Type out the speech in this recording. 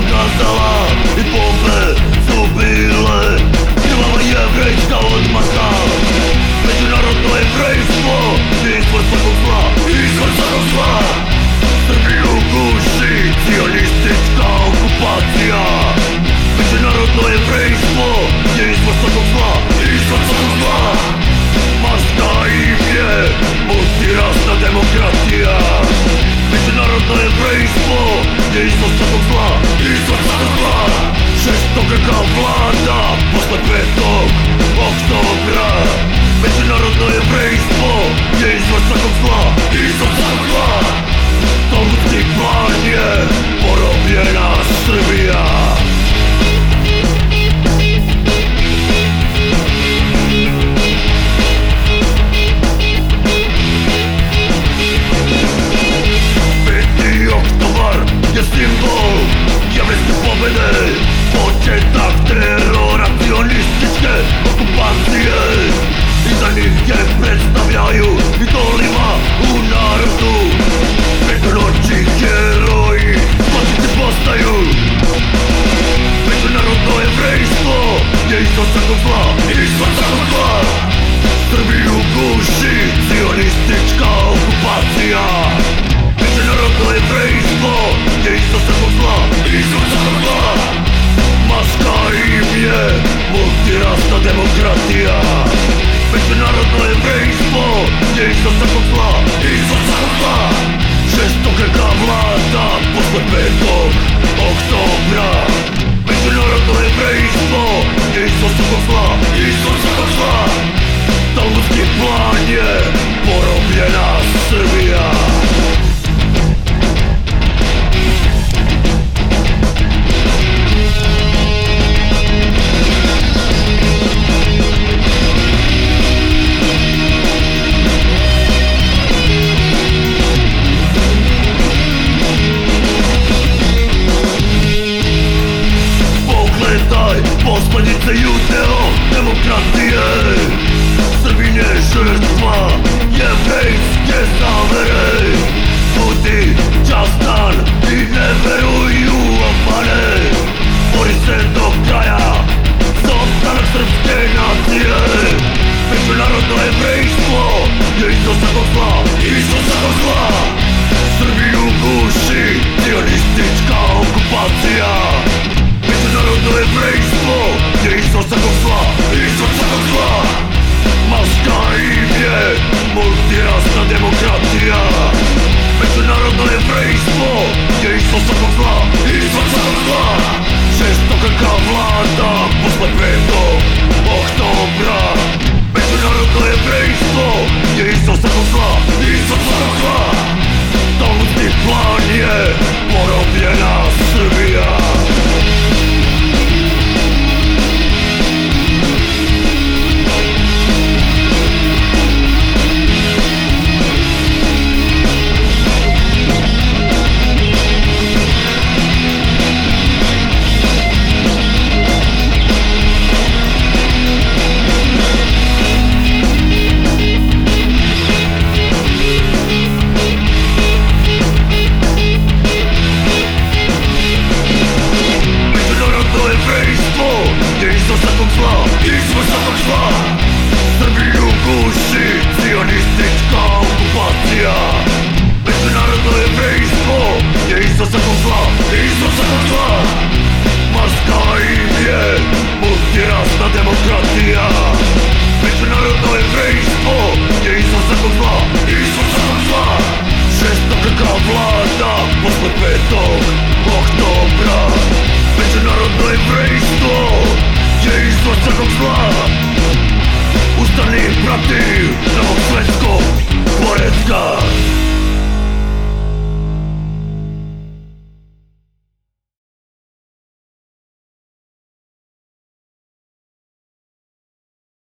Because Za se zla, izvor crnog zla Maska im je multirasna demokratija. Zwolnicy judeo, demokrację W Serbinie żyrstwa, jebejskie samery Buty, czastan i neveruj uopane Boryce do kraja, co w Stanach Serbskiej nacje Wyszły narodno hebrejstwo, jej zasadą sław